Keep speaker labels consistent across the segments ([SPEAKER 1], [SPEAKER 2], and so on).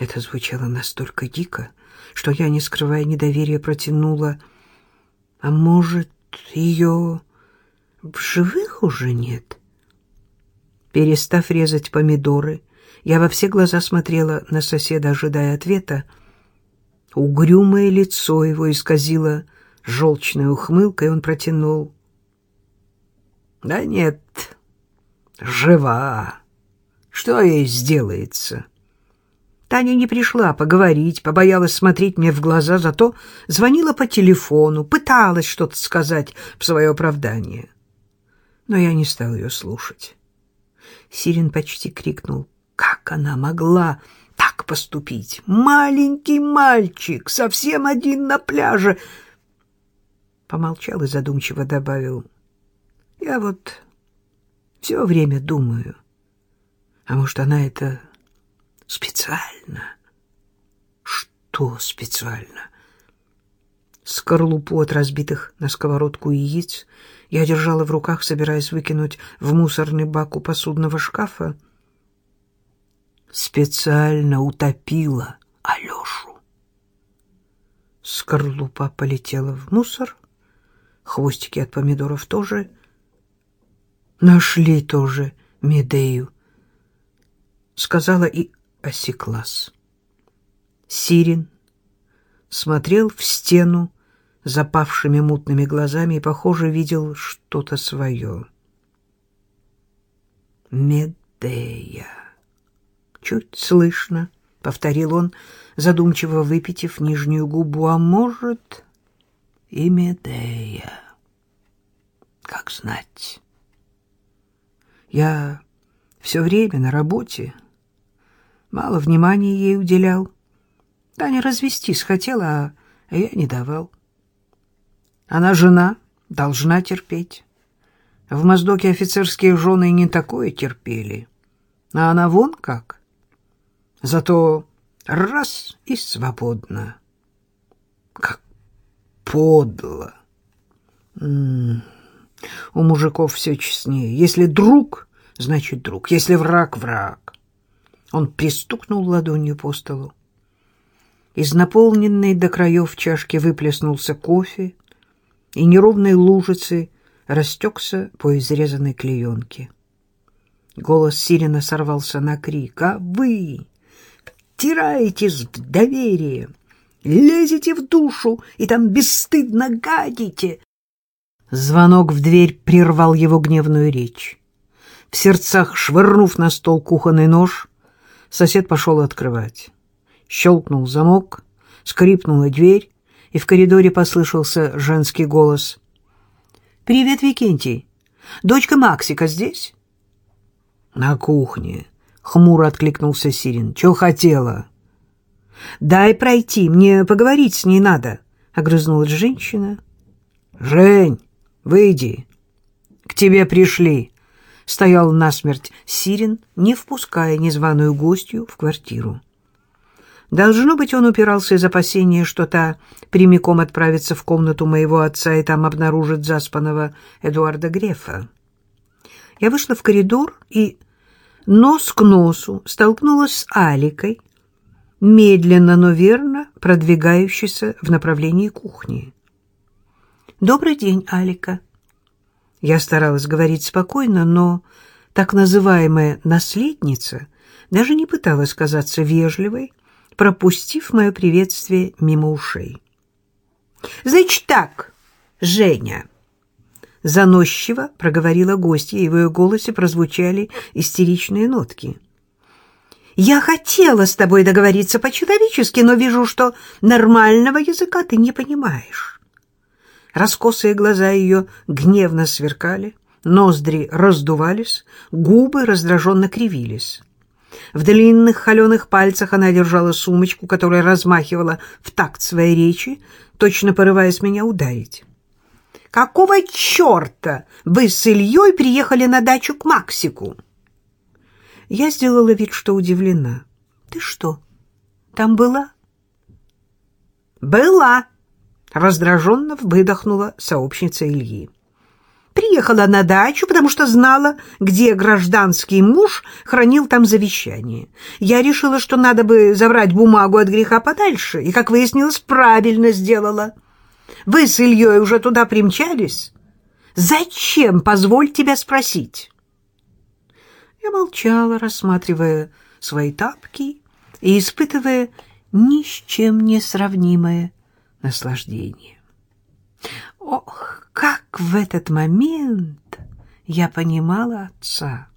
[SPEAKER 1] Это звучало настолько дико, что я, не скрывая недоверия, протянула. А может, ее в живых уже нет? Перестав резать помидоры, я во все глаза смотрела на соседа, ожидая ответа. Угрюмое лицо его исказило желчной ухмылкой, он протянул. — Да нет, жива. Что ей сделается? Таня не пришла поговорить, побоялась смотреть мне в глаза, зато звонила по телефону, пыталась что-то сказать в свое оправдание. Но я не стал ее слушать. Сирин почти крикнул. Как она могла так поступить? Маленький мальчик, совсем один на пляже. Помолчал и задумчиво добавил. Я вот все время думаю. А может, она это специально? Что специально? Скорлупу от разбитых на сковородку яиц я держала в руках, собираясь выкинуть в мусорный бак у посудного шкафа. Специально утопила Алешу. Скорлупа полетела в мусор, хвостики от помидоров тоже. Нашли тоже Медею, сказала и осеклась. Сирин смотрел в стену, запавшими мутными глазами и, похоже, видел что-то свое. «Медея!» «Чуть слышно», — повторил он, задумчиво выпитив нижнюю губу, «а может, и Медея. Как знать. Я все время на работе, мало внимания ей уделял. Таня развестись хотела, а я не давал». Она жена, должна терпеть. В Моздоке офицерские жены не такое терпели. А она вон как. Зато раз и свободна. Как подло. М -м -м. У мужиков все честнее. Если друг, значит друг. Если враг — враг. Он пристукнул ладонью по столу. Из наполненной до краев чашки выплеснулся кофе, и неровной лужицей растекся по изрезанной клеенке. Голос Сирина сорвался на крик. «А вы втираетесь в доверие, лезете в душу и там бесстыдно гадите!» Звонок в дверь прервал его гневную речь. В сердцах швырнув на стол кухонный нож, сосед пошел открывать. Щелкнул замок, скрипнула дверь, и в коридоре послышался женский голос. «Привет, Викентий. Дочка Максика здесь?» «На кухне», — хмуро откликнулся Сирин. «Чего хотела?» «Дай пройти, мне поговорить с ней надо», — огрызнулась женщина. «Жень, выйди. К тебе пришли», — стоял насмерть Сирин, не впуская незваную гостью в квартиру. Должно быть, он упирался из опасения, что та прямиком отправится в комнату моего отца и там обнаружит заспанного Эдуарда Грефа. Я вышла в коридор и нос к носу столкнулась с Аликой, медленно, но верно продвигающейся в направлении кухни. «Добрый день, Алика». Я старалась говорить спокойно, но так называемая «наследница» даже не пыталась казаться вежливой, пропустив мое приветствие мимо ушей. «Значит так, Женя!» Заносчиво проговорила гостья, и в ее голосе прозвучали истеричные нотки. «Я хотела с тобой договориться по-человечески, но вижу, что нормального языка ты не понимаешь». Раскосые глаза ее гневно сверкали, ноздри раздувались, губы раздраженно кривились. В длинных холеных пальцах она держала сумочку, которая размахивала в такт своей речи, точно порываясь меня ударить. «Какого черта вы с Ильей приехали на дачу к Максику?» Я сделала вид, что удивлена. «Ты что, там была?» «Была!» — раздраженно выдохнула сообщница Ильи. Приехала на дачу, потому что знала, где гражданский муж хранил там завещание. Я решила, что надо бы забрать бумагу от греха подальше, и, как выяснилось, правильно сделала. Вы с Ильей уже туда примчались? Зачем, позволь тебя спросить?» Я молчала, рассматривая свои тапки и испытывая ни с чем не сравнимое наслаждение. Ох, как в этот момент я понимала отца!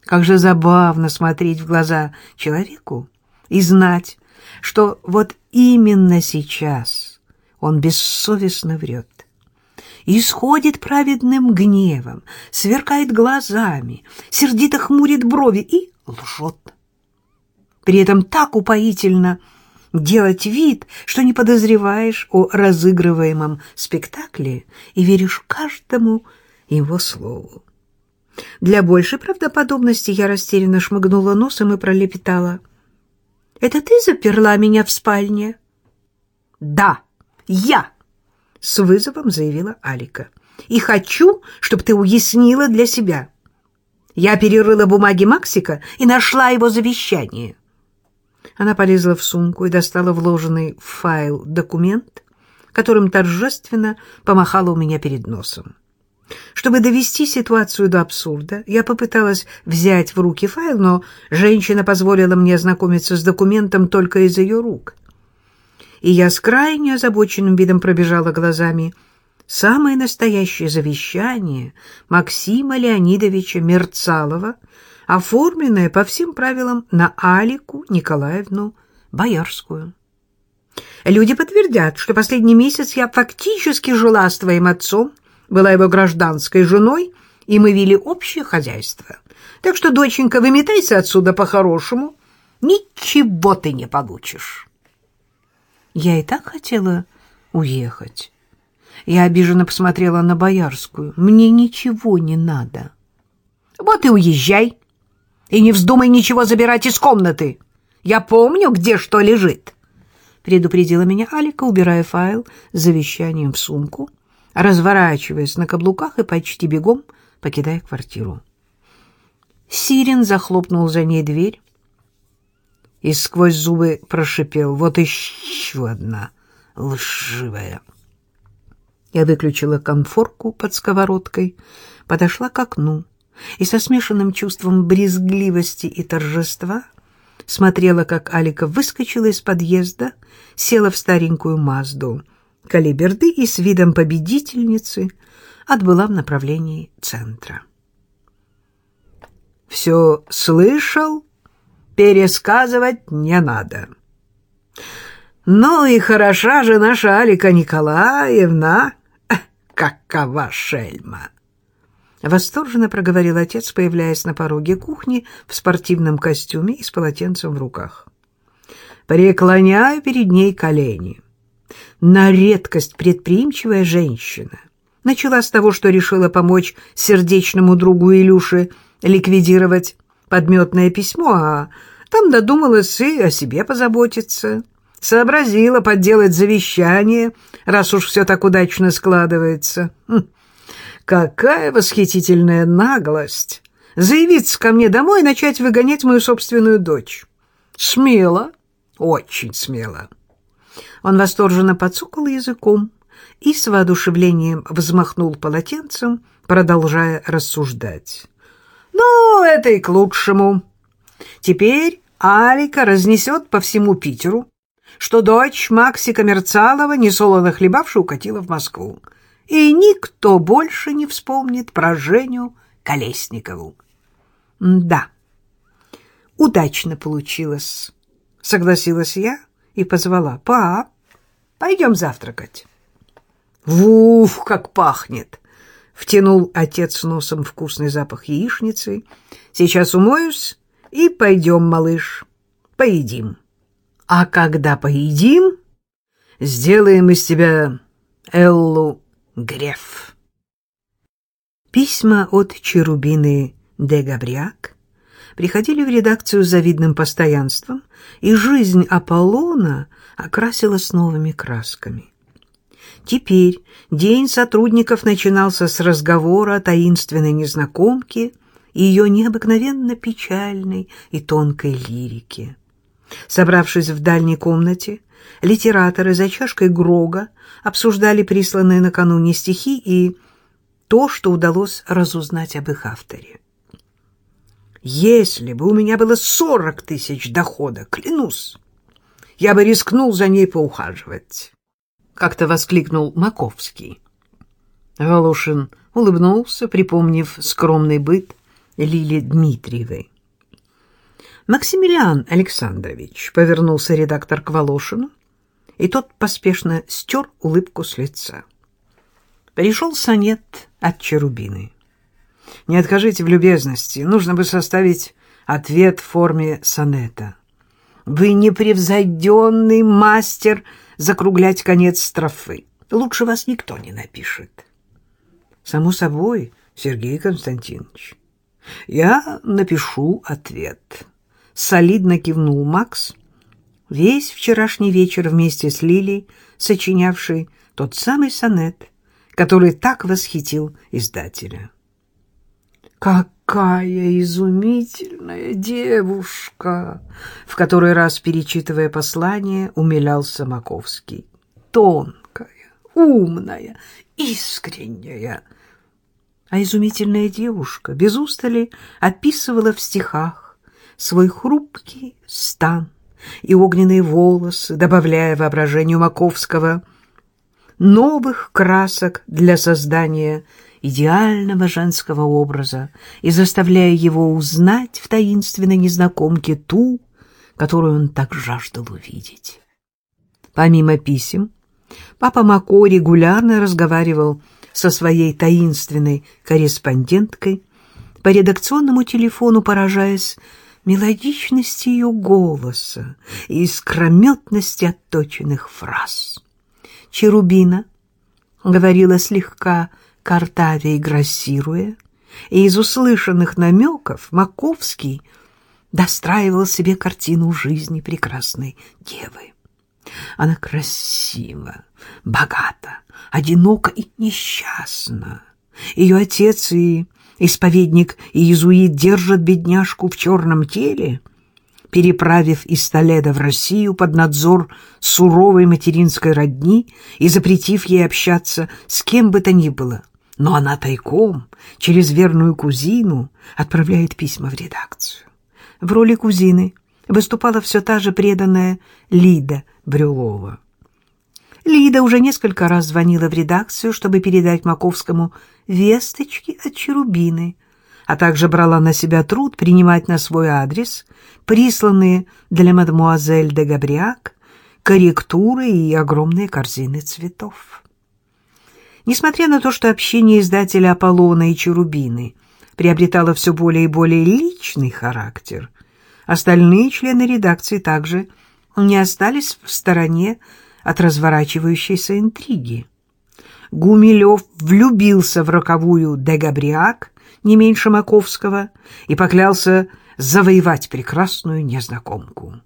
[SPEAKER 1] Как же забавно смотреть в глаза человеку и знать, что вот именно сейчас он бессовестно врет исходит праведным гневом, сверкает глазами, сердито хмурит брови и лжет. При этом так упоительно делать вид, что не подозреваешь о разыгрываемом спектакле и веришь каждому его слову. Для большей правдоподобности я растерянно шмыгнула носом и пролепетала. «Это ты заперла меня в спальне?» «Да, я!» — с вызовом заявила Алика. «И хочу, чтобы ты уяснила для себя. Я перерыла бумаги Максика и нашла его завещание». Она полезла в сумку и достала вложенный в файл документ, которым торжественно помахала у меня перед носом. Чтобы довести ситуацию до абсурда, я попыталась взять в руки файл, но женщина позволила мне ознакомиться с документом только из ее рук и я с крайне озабоченным видом пробежала глазами самое настоящее завещание Максима Леонидовича Мерцалова, оформленное по всем правилам на Алику Николаевну Боярскую. Люди подтвердят, что последний месяц я фактически жила с твоим отцом, была его гражданской женой, и мы вели общее хозяйство. Так что, доченька, выметайся отсюда по-хорошему, ничего ты не получишь. Я и так хотела уехать. Я обиженно посмотрела на Боярскую. Мне ничего не надо. Вот и уезжай. И не вздумай ничего забирать из комнаты. Я помню, где что лежит. Предупредила меня Алика, убирая файл с завещанием в сумку, разворачиваясь на каблуках и почти бегом покидая квартиру. Сирен захлопнул за ней дверь, и сквозь зубы прошипел. Вот еще одна лживая. Я выключила конфорку под сковородкой, подошла к окну и со смешанным чувством брезгливости и торжества смотрела, как Алика выскочила из подъезда, села в старенькую Мазду калиберды и с видом победительницы отбыла в направлении центра. «Все слышал?» пересказывать не надо. Ну и хороша же наша Алика Николаевна, какова шельма! Восторженно проговорил отец, появляясь на пороге кухни в спортивном костюме и с полотенцем в руках. Преклоняю перед ней колени. На редкость предприимчивая женщина. Начала с того, что решила помочь сердечному другу Илюше ликвидировать подметное письмо, а там додумалась и о себе позаботиться. Сообразила подделать завещание, раз уж все так удачно складывается. Хм, какая восхитительная наглость! Заявиться ко мне домой и начать выгонять мою собственную дочь. Смело, очень смело. Он восторженно подсукал языком и с воодушевлением взмахнул полотенцем, продолжая рассуждать. «Ну, это и к лучшему. Теперь Алика разнесет по всему Питеру, что дочь Максика Мерцалова, несолоно хлебавшая, укатила в Москву. И никто больше не вспомнит про Женю Колесникову. Да, удачно получилось, согласилась я и позвала. Пап, пойдем завтракать. Уф, как пахнет! Втянул отец носом вкусный запах яичницы. Сейчас умоюсь и пойдем, малыш, поедим. А когда поедим, сделаем из тебя Эллу Греф. Письма от Черубины де Габриак приходили в редакцию с завидным постоянством, и жизнь Аполлона окрасилась новыми красками. Теперь день сотрудников начинался с разговора о таинственной незнакомке и ее необыкновенно печальной и тонкой лирике. Собравшись в дальней комнате, литераторы за чашкой Грога обсуждали присланные накануне стихи и то, что удалось разузнать об их авторе. «Если бы у меня было сорок тысяч дохода, клянусь, я бы рискнул за ней поухаживать», — как-то воскликнул Маковский. Волошин улыбнулся, припомнив скромный быт Лили Дмитриевой. «Максимилиан Александрович», — повернулся редактор к Волошину, и тот поспешно стер улыбку с лица. Пришел сонет от Черубины. «Не откажите в любезности, нужно бы составить ответ в форме сонета. Вы непревзойденный мастер закруглять конец строфы. Лучше вас никто не напишет». «Само собой, Сергей Константинович, я напишу ответ» солидно кивнул Макс, весь вчерашний вечер вместе с Лилей, сочинявший тот самый сонет, который так восхитил издателя. «Какая изумительная девушка!» В который раз, перечитывая послание, умилялся Маковский. «Тонкая, умная, искренняя!» А изумительная девушка без устали описывала в стихах свой хрупкий стан и огненные волосы, добавляя воображению Маковского новых красок для создания идеального женского образа и заставляя его узнать в таинственной незнакомке ту, которую он так жаждал увидеть. Помимо писем, папа Мако регулярно разговаривал со своей таинственной корреспонденткой по редакционному телефону, поражаясь мелодичности ее голоса и искрометности отточенных фраз. Черубина говорила слегка картавя и грассируя, и из услышанных намеков Маковский достраивал себе картину жизни прекрасной девы. Она красива, богата, одинока и несчастна. Ее отец и исповедник и иезуит держат бедняжку в черном теле, переправив из Толеда в Россию под надзор суровой материнской родни и запретив ей общаться с кем бы то ни было. Но она тайком, через верную кузину, отправляет письма в редакцию. В роли кузины выступала все та же преданная Лида Брюлова. Лида уже несколько раз звонила в редакцию, чтобы передать Маковскому весточки от Черубины, а также брала на себя труд принимать на свой адрес присланные для мадемуазель де Габриак корректуры и огромные корзины цветов. Несмотря на то, что общение издателя Аполлона и Черубины приобретало все более и более личный характер, остальные члены редакции также не остались в стороне от разворачивающейся интриги. Гумилев влюбился в роковую Дегабриак, не меньше Маковского, и поклялся завоевать прекрасную незнакомку.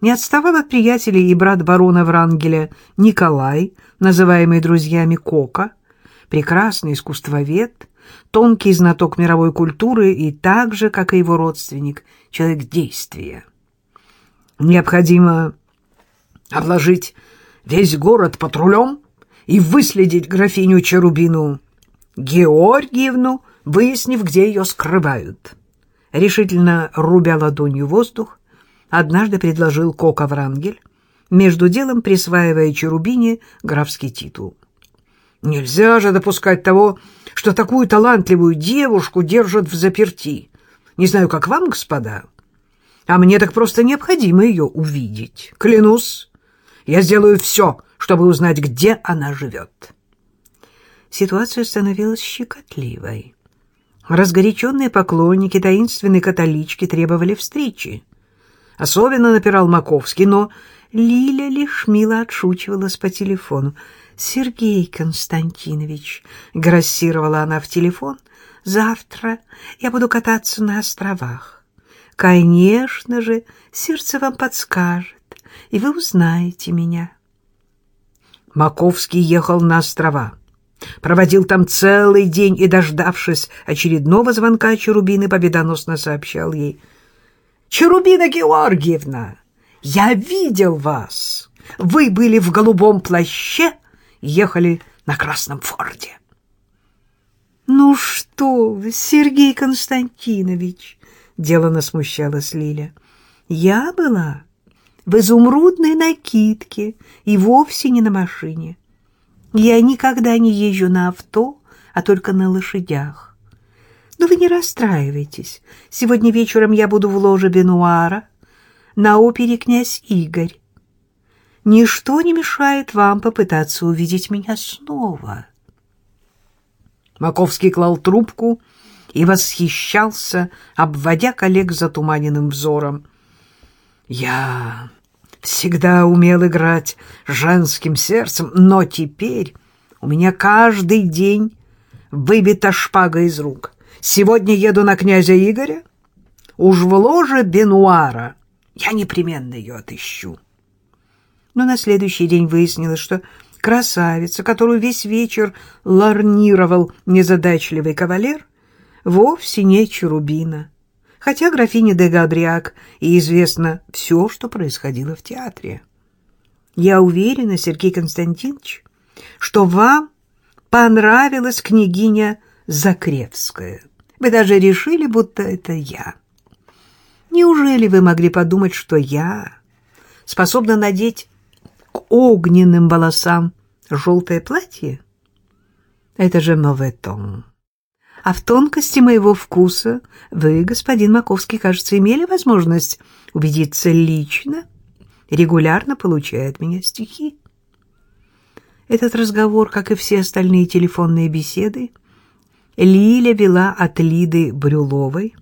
[SPEAKER 1] Не отставал от приятелей и брат барона Врангеля Николай, называемый друзьями Кока, прекрасный искусствовед, тонкий знаток мировой культуры и так же, как и его родственник, человек действия. Необходимо обложить весь город патрулем и выследить графиню Черубину Георгиевну, выяснив, где ее скрывают. Решительно рубя ладонью воздух, однажды предложил Кока Врангель, между делом присваивая Черубине графский титул. Нельзя же допускать того, что такую талантливую девушку держат в заперти. Не знаю, как вам, господа, а мне так просто необходимо ее увидеть. Клянусь, я сделаю все, чтобы узнать, где она живет. Ситуация становилась щекотливой. Разгоряченные поклонники таинственной католички требовали встречи. Особенно напирал Маковский, но Лиля лишь мило отшучивалась по телефону. «Сергей Константинович», — грассировала она в телефон, — «завтра я буду кататься на островах. Конечно же, сердце вам подскажет, и вы узнаете меня. Маковский ехал на острова. Проводил там целый день и, дождавшись очередного звонка Черубины, победоносно сообщал ей. «Черубина Георгиевна, я видел вас. Вы были в голубом плаще, ехали на красном форде».
[SPEAKER 2] «Ну что вы, Сергей Константинович!» — делано смущалась Лиля. «Я была в изумрудной накидке и вовсе не на машине. Я никогда не езжу на авто, а только на лошадях. Но вы не расстраивайтесь. Сегодня вечером я буду в ложе Бенуара на опере «Князь Игорь». Ничто не мешает вам попытаться увидеть меня снова.
[SPEAKER 1] Маковский клал трубку и восхищался, обводя коллег затуманенным взором. «Я всегда умел играть женским сердцем, но теперь у меня каждый день выбита шпага из рук. Сегодня еду на князя Игоря, уж в ложе Бенуара. Я непременно ее отыщу.
[SPEAKER 2] Но на следующий день выяснилось, что красавица, которую весь вечер ларнировал незадачливый кавалер, вовсе не Чарубина хотя графине де Габриак и известно все, что происходило в театре. Я уверена, Сергей Константинович, что вам понравилась княгиня Закревская. Вы даже решили, будто это я. Неужели вы могли подумать, что я способна надеть к огненным волосам желтое платье? Это же моветон. А в тонкости моего вкуса вы, господин Маковский, кажется, имели возможность убедиться лично, регулярно получая от меня стихи. Этот разговор, как и все остальные телефонные беседы, Лиля вела от Лиды Брюловой.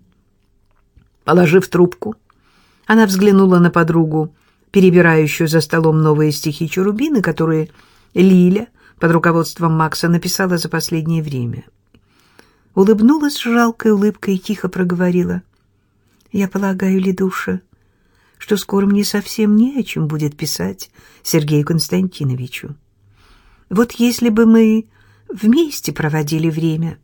[SPEAKER 2] Положив трубку, она взглянула на подругу, перебирающую за столом новые стихи Чурубины, которые Лиля под руководством Макса написала за последнее время улыбнулась жалкой улыбкой и тихо проговорила. «Я полагаю, Ледуша, что скоро мне совсем не о чем будет писать Сергею Константиновичу. Вот если бы мы вместе проводили время,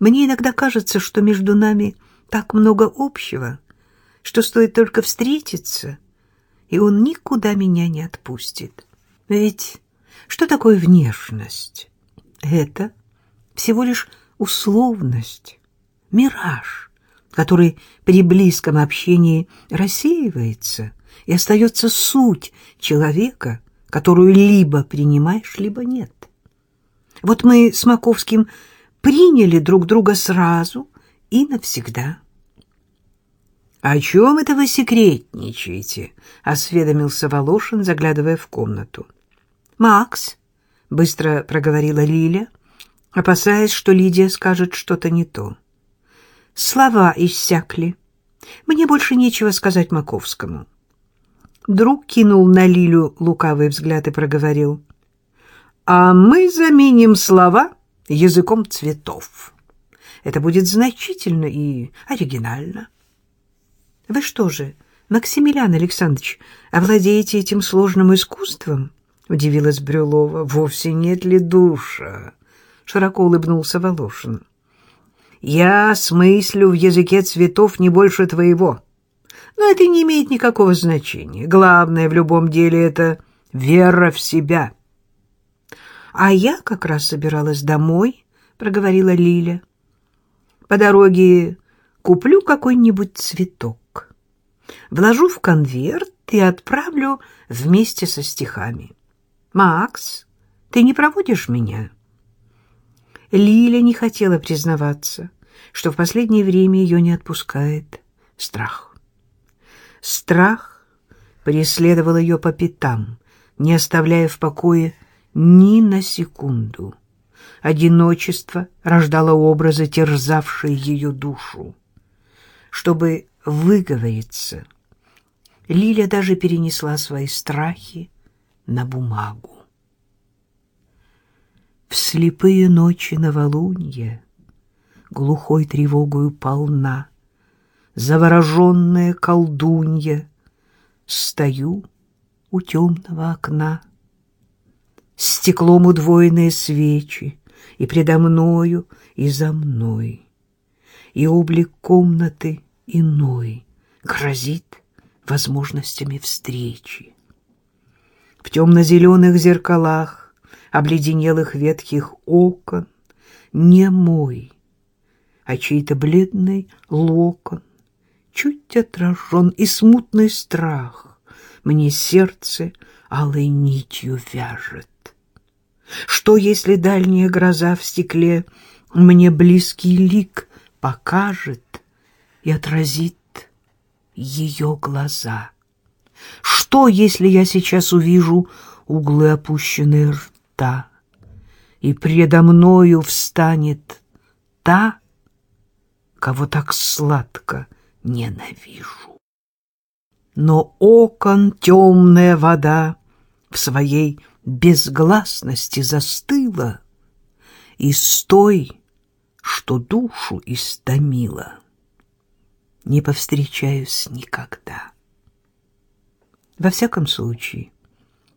[SPEAKER 2] мне иногда кажется, что между нами так много общего, что стоит только встретиться, и он никуда меня не отпустит. Ведь что такое внешность? Это всего лишь условность, мираж, который при близком общении рассеивается, и остается суть человека, которую либо принимаешь, либо нет. Вот мы с Маковским приняли друг друга сразу и навсегда. — О чем это вы секретничаете? — осведомился Волошин, заглядывая в комнату. — Макс, — быстро проговорила Лиля, — опасаясь, что Лидия скажет что-то не то. Слова иссякли. Мне больше нечего сказать Маковскому. Друг кинул на Лилю лукавый взгляд и проговорил. «А мы заменим слова языком цветов. Это будет значительно и оригинально». «Вы что же, Максимилиан Александрович, овладеете этим сложным искусством?» — удивилась Брюлова. «Вовсе нет ли душа?» — широко улыбнулся Волошин. «Я смыслю в языке цветов не больше твоего. Но это не имеет никакого значения. Главное в любом деле — это вера в себя». «А я как раз собиралась домой», — проговорила Лиля. «По дороге куплю какой-нибудь цветок, вложу в конверт и отправлю вместе со стихами. Макс, ты не проводишь меня?» Лиля не хотела признаваться, что в последнее время ее не отпускает страх. Страх преследовал ее по пятам, не оставляя в покое ни на секунду. Одиночество рождало образы, терзавшие ее душу. Чтобы выговориться, Лиля даже перенесла свои страхи на бумагу. В слепые ночи новолунье Глухой тревогою полна, Завороженная колдунья, Стою у темного окна. стеклом удвоенные свечи, и предо мною, и за мной. И облик комнаты иной грозит возможностями встречи. В темно-зеленых зеркалах, обледенелых ветхих окон, не мой, а чей-то бледный локон, чуть отражен и смутный страх мне сердце алой нитью вяжет. Что, если дальняя гроза в стекле мне близкий лик покажет и отразит ее глаза? Что, если я сейчас увижу углы опущенные рта, и предо мною встанет та, кого так сладко ненавижу? Но окон темная вода в своей безгласности застыла, и с той, что душу истомила, не повстречаюсь никогда. Во всяком случае,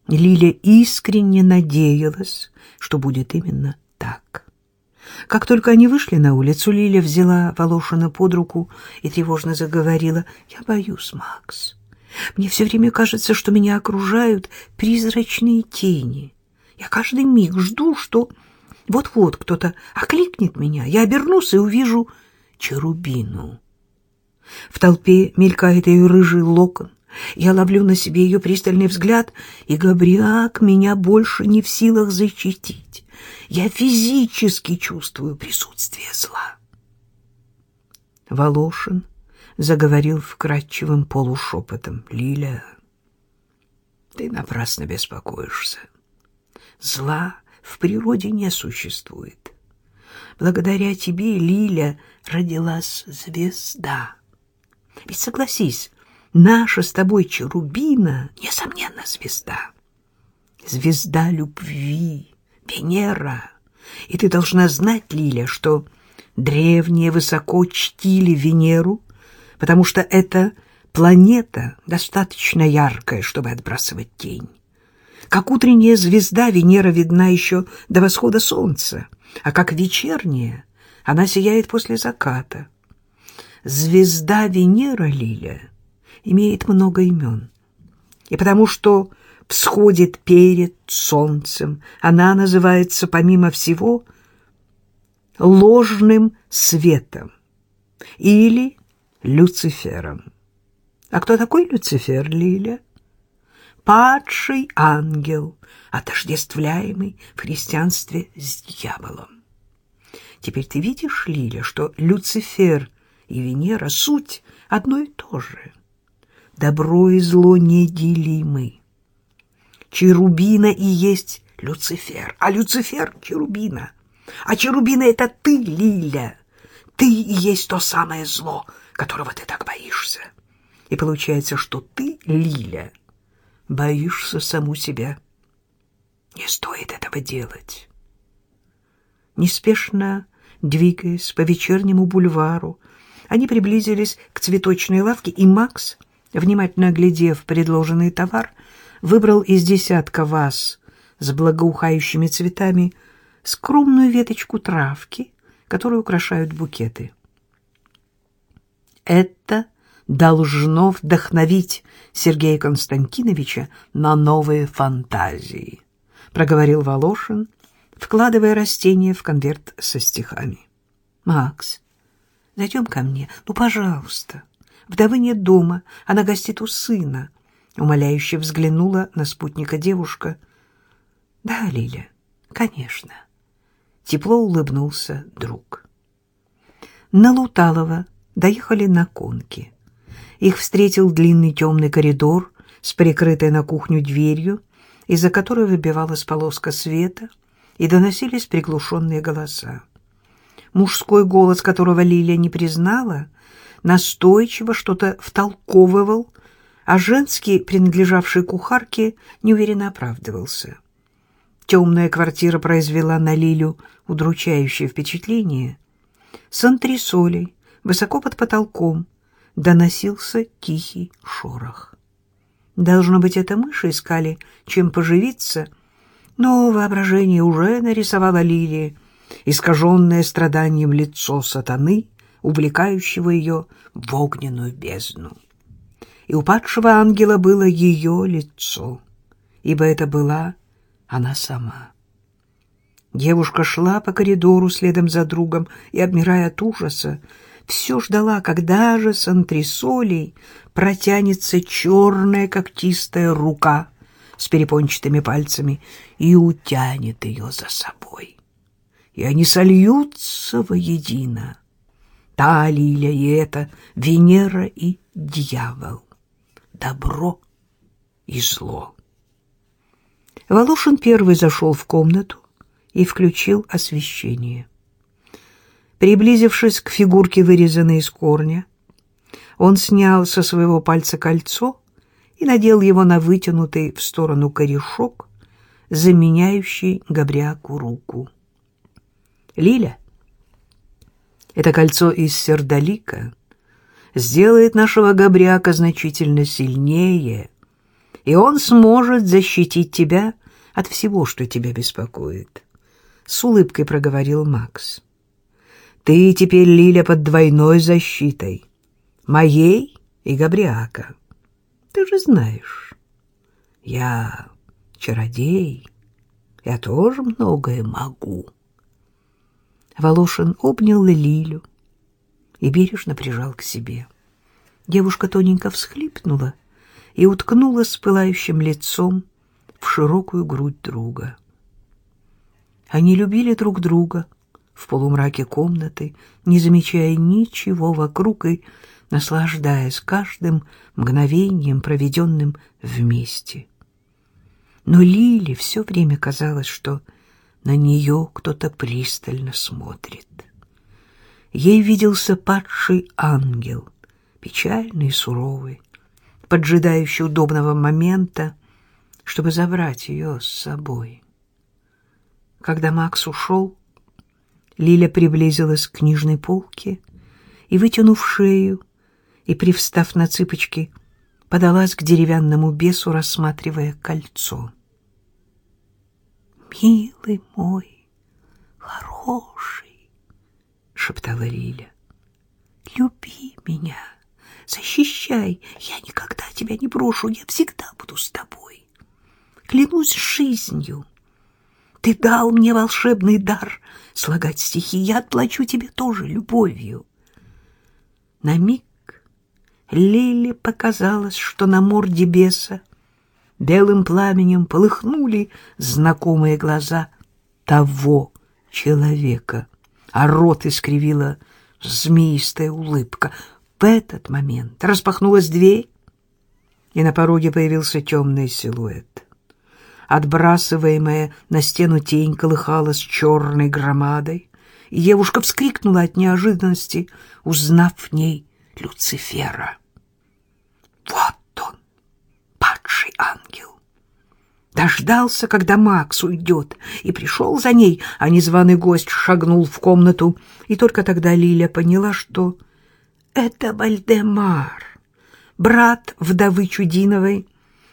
[SPEAKER 2] Лиля искренне надеялась, что будет именно так. Как только они вышли на улицу, Лиля взяла Волошина под руку и тревожно заговорила. «Я боюсь, Макс. Мне все время кажется, что меня окружают призрачные тени. Я каждый миг жду, что вот-вот кто-то окликнет меня. Я обернусь и увижу Черубину. В толпе мелькает ее рыжий локон. Я ловлю на себе ее пристальный взгляд, и Габриак меня больше не в силах защитить. Я физически чувствую присутствие зла. Волошин заговорил вкрадчивым полушепотом. «Лиля, ты напрасно беспокоишься. Зла в природе не существует. Благодаря тебе, Лиля, родилась звезда. Ведь согласись, наша с тобой Черубина, несомненно, звезда. Звезда любви, Венера. И ты должна знать, Лиля, что древние высоко чтили Венеру потому что эта планета достаточно яркая, чтобы отбрасывать тень. Как утренняя звезда Венера видна еще до восхода солнца, а как вечерняя она сияет после заката. Звезда Венера, Лиля, имеет много имен. И потому что всходит перед солнцем, она называется, помимо всего, ложным светом или Люцифером. А кто такой Люцифер, Лиля? Падший ангел, отождествляемый в христианстве с дьяволом. Теперь ты видишь, Лиля, что Люцифер и Венера — суть одно и то же. Добро и зло неделимы. Черубина и есть Люцифер, а Люцифер — Черубина. А Черубина — это ты, Лиля. Ты и есть то самое зло — которого ты так боишься. И получается, что ты, Лиля, боишься саму себя. Не стоит этого делать. Неспешно двигаясь по вечернему бульвару, они приблизились к цветочной лавке, и Макс, внимательно глядев предложенный товар, выбрал из десятка ваз с благоухающими цветами скромную веточку травки, которые украшают букеты. Это должно вдохновить Сергея Константиновича на новые фантазии, проговорил Волошин, вкладывая растение в конверт со стихами. Макс, зайдем ко мне, ну, пожалуйста. Вдовы нет дома, она гостит у сына. Умоляюще взглянула на спутника девушка. Да, Лиля, конечно. Тепло улыбнулся друг. На Луталова доехали на конке. Их встретил длинный темный коридор с прикрытой на кухню дверью, из-за которой выбивалась полоска света, и доносились приглушенные голоса. Мужской голос, которого Лилия не признала, настойчиво что-то втолковывал, а женский, принадлежавший кухарке, неуверенно оправдывался. Темная квартира произвела на Лилю удручающее впечатление. С антресолей, Высоко под потолком доносился тихий шорох. Должно быть, это мыши искали, чем поживиться, Но воображение уже нарисовало Лилии искаженное страданием лицо сатаны, увлекающего ее в огненную бездну. И у падшего ангела было ее лицо, ибо это была она сама. Девушка шла по коридору следом за другом и, обмирая от ужаса, все ждала, когда же с антресолей протянется черная когтистая рука с перепончатыми пальцами и утянет ее за собой. И они сольются воедино. Та лиля и эта, Венера и дьявол, добро и зло. Волошин первый зашел в комнату и включил освещение. Приблизившись к фигурке, вырезанной из корня, он снял со своего пальца кольцо и надел его на вытянутый в сторону корешок, заменяющий Габряку руку. «Лиля, это кольцо из сердолика сделает нашего Габряка значительно сильнее, и он сможет защитить тебя от всего, что тебя беспокоит», — с улыбкой проговорил Макс. «Ты теперь, Лиля, под двойной защитой, моей и Габриака». Ты же знаешь, я чародей, я тоже многое могу. Волошин обнял Лилю и бережно прижал к себе. Девушка тоненько всхлипнула и уткнулась пылающим лицом в широкую грудь друга. Они любили друг друга в полумраке комнаты, не замечая ничего вокруг и наслаждаясь каждым мгновением, проведенным вместе. Но Лиле все время казалось, что на нее кто-то пристально смотрит. Ей виделся падший ангел, печальный и суровый, поджидающий удобного момента, чтобы забрать ее с собой. Когда Макс ушел, Лиля приблизилась к книжной полке и, вытянув шею, и, привстав на цыпочки, подалась к деревянному бесу, рассматривая кольцо. «Милый мой, хороший!» — шептала Лиля. «Люби меня, защищай, я никогда тебя не брошу, я всегда буду с тобой. Клянусь жизнью, ты дал мне волшебный дар слагать стихи, я отплачу тебе тоже любовью». На миг Лиле показалось, что на морде беса белым пламенем полыхнули знакомые глаза того человека, а рот искривила змеистая улыбка. В этот момент распахнулась дверь, и на пороге появился темный силуэт. Отбрасываемая на стену тень колыхалась черной громадой, и девушка вскрикнула от неожиданности, узнав в ней Люцифера. Вот он, падший ангел. Дождался, когда Макс уйдет, и пришел за ней, а незваный гость шагнул в комнату, и только тогда Лиля поняла, что это Вальдемар, брат вдовы Чудиновой,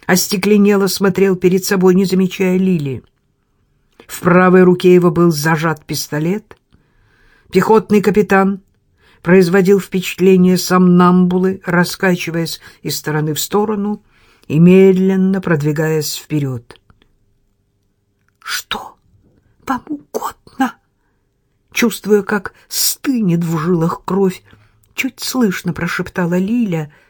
[SPEAKER 2] остекленело смотрел перед собой, не замечая Лили. В правой руке его был зажат пистолет. Пехотный капитан производил впечатление сомнамбулы, раскачиваясь из стороны в сторону и медленно продвигаясь вперед. «Что вам угодно?» Чувствуя, как стынет в жилах кровь, чуть слышно прошептала Лиля —